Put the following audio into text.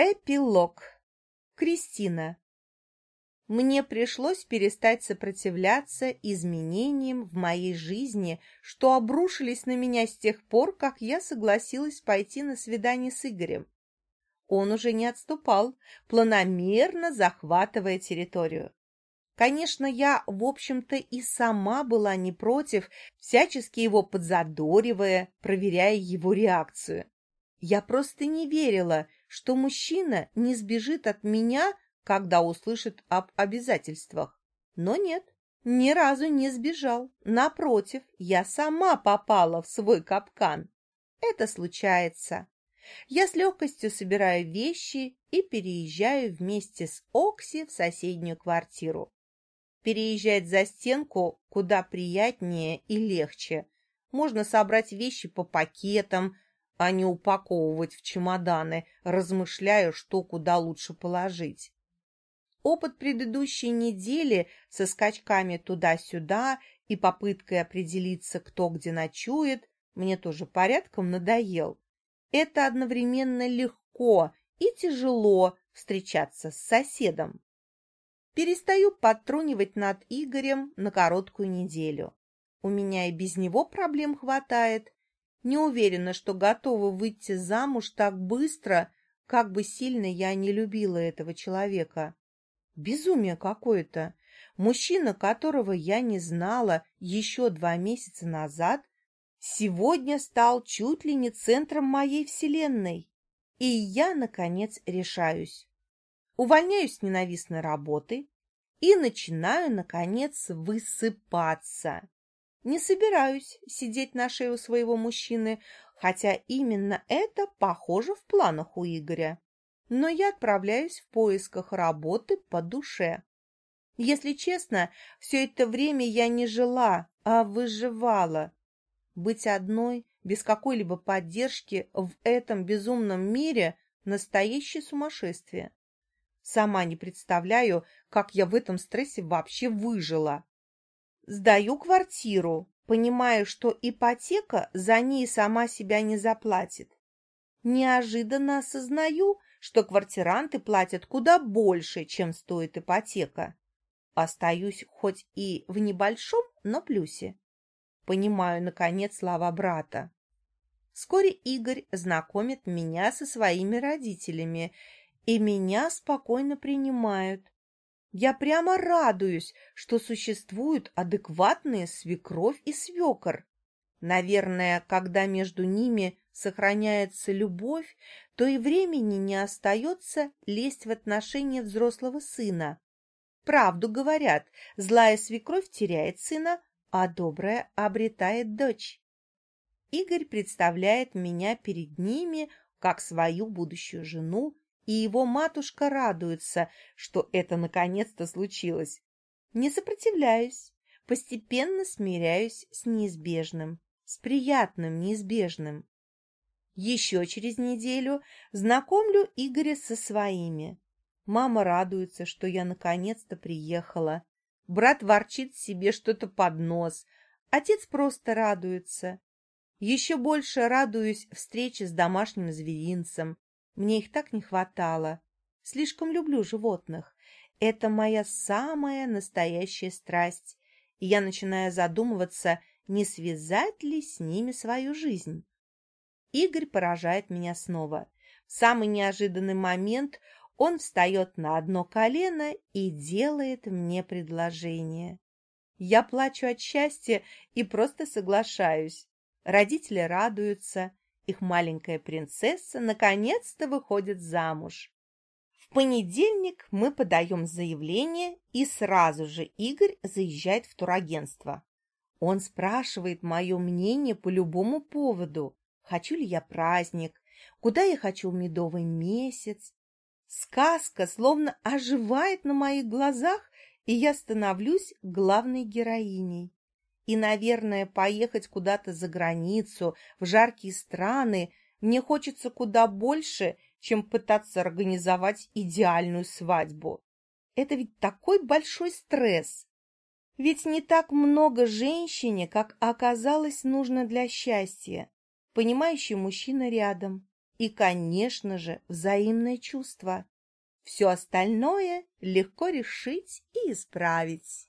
Эпилог. Кристина. Мне пришлось перестать сопротивляться изменениям в моей жизни, что обрушились на меня с тех пор, как я согласилась пойти на свидание с Игорем. Он уже не отступал, планомерно захватывая территорию. Конечно, я, в общем-то, и сама была не против, всячески его подзадоривая, проверяя его реакцию. Я просто не верила, что мужчина не сбежит от меня, когда услышит об обязательствах. Но нет, ни разу не сбежал. Напротив, я сама попала в свой капкан. Это случается. Я с легкостью собираю вещи и переезжаю вместе с Окси в соседнюю квартиру. Переезжать за стенку куда приятнее и легче. Можно собрать вещи по пакетам, а не упаковывать в чемоданы, размышляя, что куда лучше положить. Опыт предыдущей недели со скачками туда-сюда и попыткой определиться, кто где ночует, мне тоже порядком надоел. Это одновременно легко и тяжело встречаться с соседом перестаю подтрунивать над Игорем на короткую неделю. У меня и без него проблем хватает. Не уверена, что готова выйти замуж так быстро, как бы сильно я не любила этого человека. Безумие какое-то. Мужчина, которого я не знала еще два месяца назад, сегодня стал чуть ли не центром моей вселенной. И я, наконец, решаюсь увольняюсь с ненавистной работы и начинаю, наконец, высыпаться. Не собираюсь сидеть на шее у своего мужчины, хотя именно это похоже в планах у Игоря. Но я отправляюсь в поисках работы по душе. Если честно, все это время я не жила, а выживала. Быть одной, без какой-либо поддержки в этом безумном мире – настоящее сумасшествие. Сама не представляю, как я в этом стрессе вообще выжила. Сдаю квартиру, понимаю, что ипотека за ней сама себя не заплатит. Неожиданно осознаю, что квартиранты платят куда больше, чем стоит ипотека. Остаюсь хоть и в небольшом, но плюсе. Понимаю, наконец, слова брата. Вскоре Игорь знакомит меня со своими родителями, и меня спокойно принимают. Я прямо радуюсь, что существуют адекватные свекровь и свекор. Наверное, когда между ними сохраняется любовь, то и времени не остается лезть в отношения взрослого сына. Правду говорят, злая свекровь теряет сына, а добрая обретает дочь. Игорь представляет меня перед ними как свою будущую жену и его матушка радуется, что это наконец-то случилось. Не сопротивляюсь, постепенно смиряюсь с неизбежным, с приятным неизбежным. Еще через неделю знакомлю Игоря со своими. Мама радуется, что я наконец-то приехала. Брат ворчит себе что-то под нос. Отец просто радуется. Еще больше радуюсь встрече с домашним зверинцем. Мне их так не хватало. Слишком люблю животных. Это моя самая настоящая страсть. И я начинаю задумываться, не связать ли с ними свою жизнь. Игорь поражает меня снова. В самый неожиданный момент он встает на одно колено и делает мне предложение. Я плачу от счастья и просто соглашаюсь. Родители радуются, их маленькая принцесса наконец-то выходит замуж. В понедельник мы подаем заявление, и сразу же Игорь заезжает в турагентство. Он спрашивает мое мнение по любому поводу. Хочу ли я праздник? Куда я хочу медовый месяц? Сказка словно оживает на моих глазах, и я становлюсь главной героиней. И, наверное, поехать куда-то за границу, в жаркие страны, мне хочется куда больше, чем пытаться организовать идеальную свадьбу. Это ведь такой большой стресс. Ведь не так много женщине, как оказалось, нужно для счастья. Понимающий мужчина рядом, и, конечно же, взаимное чувство. Все остальное легко решить и исправить.